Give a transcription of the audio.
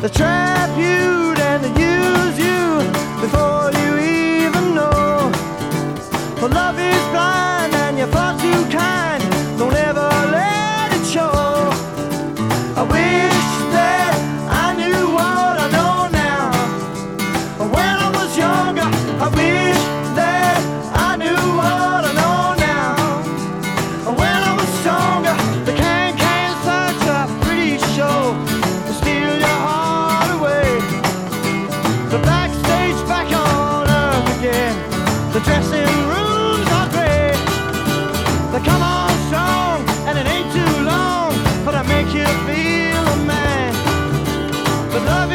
the trap you Dressing rooms are great. Come on and it ain't too long, but you feel a man. But love